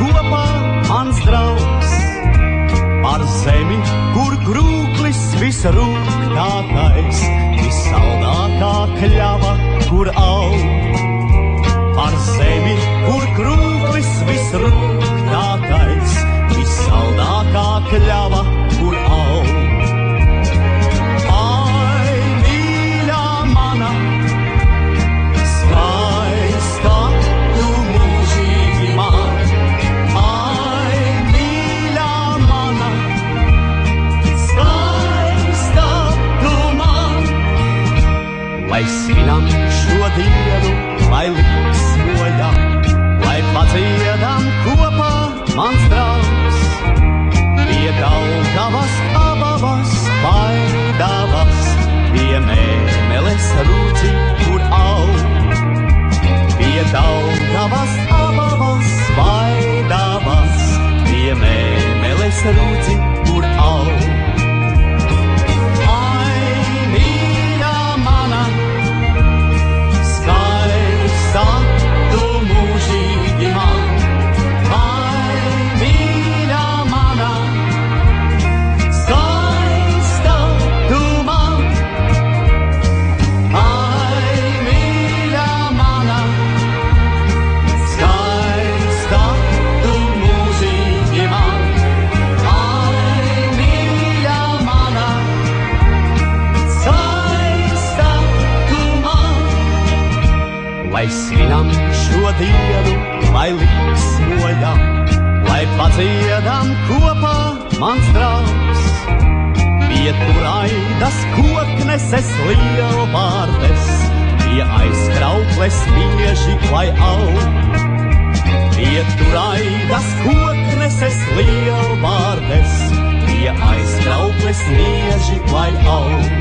kopā mans draugs. Ar zemi, kur grūklis visrūktākais, visaldākā kļava, kur augs. svinam šo dienu, lai līdzsmojam, lai padziedam kopā mans draugs. Pie turaidas koknes es lielu vārdes, pie aizkraukles bieži klai aug. Pie turaidas koknes es lielu vārdes, pie aizkraukles bieži klai aug.